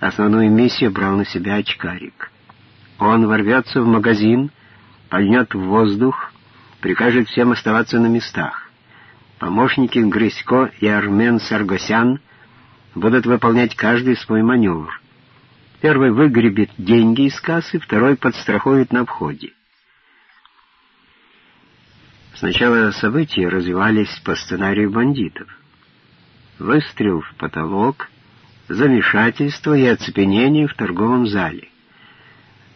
Основную миссию брал на себя очкарик. Он ворвется в магазин, пальнет в воздух, прикажет всем оставаться на местах. Помощники Грысько и Армен Саргосян будут выполнять каждый свой маневр. Первый выгребет деньги из кассы, второй подстрахует на входе. Сначала события развивались по сценарию бандитов. Выстрел в потолок, замешательство и оцепенение в торговом зале.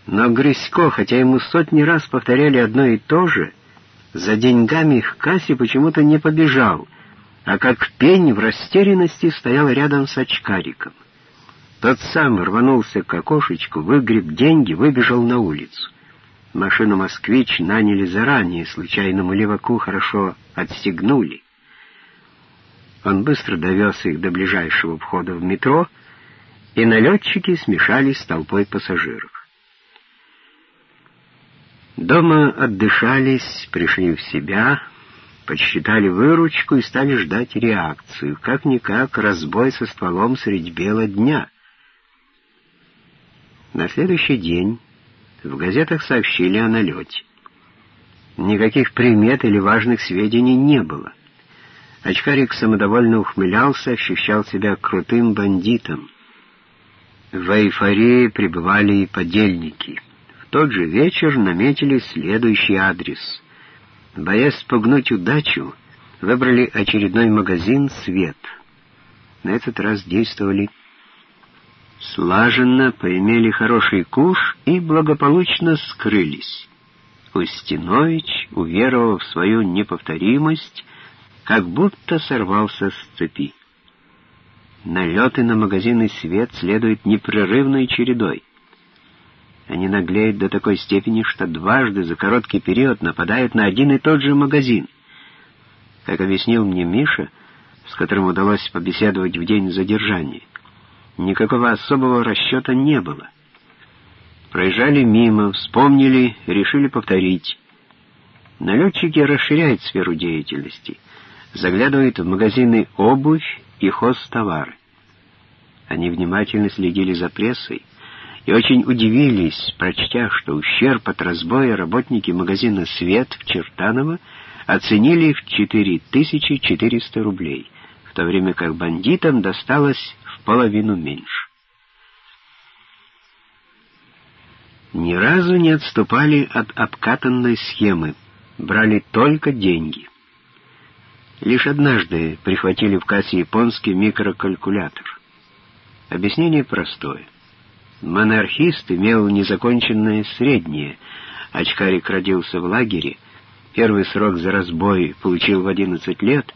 Но Грысько, хотя ему сотни раз повторяли одно и то же, за деньгами к кассе почему-то не побежал, а как пень в растерянности стоял рядом с очкариком. Тот сам рванулся к окошечку, выгреб деньги, выбежал на улицу. Машину «Москвич» наняли заранее, случайному леваку хорошо отстегнули. Он быстро довез их до ближайшего входа в метро, и налетчики смешались с толпой пассажиров. Дома отдышались, пришли в себя, подсчитали выручку и стали ждать реакцию. Как-никак разбой со стволом средь бела дня. На следующий день в газетах сообщили о налете. Никаких примет или важных сведений не было. Очкарик самодовольно ухмылялся, ощущал себя крутым бандитом. В эйфории пребывали и подельники. В тот же вечер наметили следующий адрес. Боясь спугнуть удачу, выбрали очередной магазин «Свет». На этот раз действовали слаженно, поимели хороший куш и благополучно скрылись. Устинович, уверовав в свою неповторимость, как будто сорвался с цепи. Налеты на магазины «Свет» следуют непрерывной чередой. Они наглеют до такой степени, что дважды за короткий период нападают на один и тот же магазин. Как объяснил мне Миша, с которым удалось побеседовать в день задержания, никакого особого расчета не было. Проезжали мимо, вспомнили, решили повторить. Налетчики расширяют сферу деятельности — заглядывают в магазины обувь и хозтовары. Они внимательно следили за прессой и очень удивились, прочтя, что ущерб от разбоя работники магазина «Свет» в Чертаново оценили в 4400 рублей, в то время как бандитам досталось в половину меньше. Ни разу не отступали от обкатанной схемы, брали только деньги. Лишь однажды прихватили в кассе японский микрокалькулятор. Объяснение простое. Монархист имел незаконченное среднее. Очкарик родился в лагере, первый срок за разбой получил в 11 лет,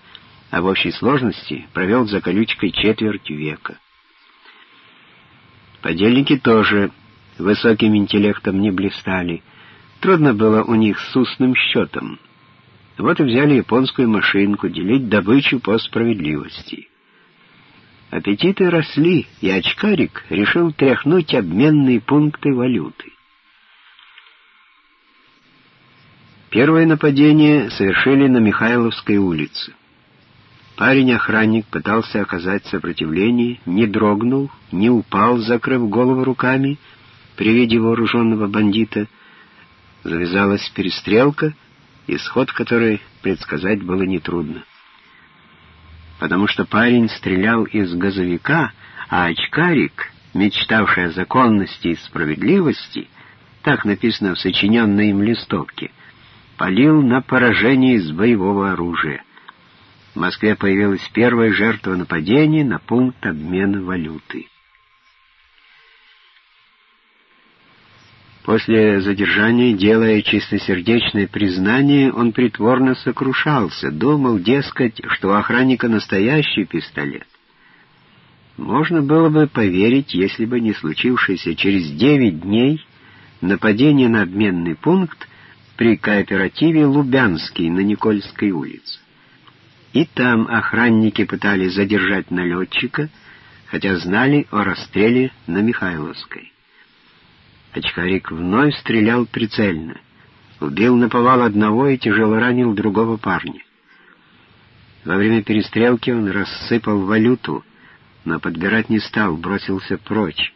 а в общей сложности провел за колючкой четверть века. Подельники тоже высоким интеллектом не блистали. Трудно было у них с устным счетом. Вот и взяли японскую машинку делить добычу по справедливости. Аппетиты росли, и очкарик решил тряхнуть обменные пункты валюты. Первое нападение совершили на Михайловской улице. Парень-охранник пытался оказать сопротивление, не дрогнул, не упал, закрыв голову руками при виде вооруженного бандита. Завязалась перестрелка — исход которой предсказать было нетрудно. Потому что парень стрелял из газовика, а очкарик, мечтавший о законности и справедливости, так написано в сочиненной им листовке, палил на поражение из боевого оружия. В Москве появилась первая жертва нападения на пункт обмена валюты. После задержания, делая чистосердечное признание, он притворно сокрушался, думал, дескать, что у охранника настоящий пистолет. Можно было бы поверить, если бы не случившееся через девять дней нападение на обменный пункт при кооперативе «Лубянский» на Никольской улице. И там охранники пытались задержать налетчика, хотя знали о расстреле на Михайловской. Очкарик вновь стрелял прицельно. Убил наповал одного и тяжело ранил другого парня. Во время перестрелки он рассыпал валюту, но подбирать не стал, бросился прочь.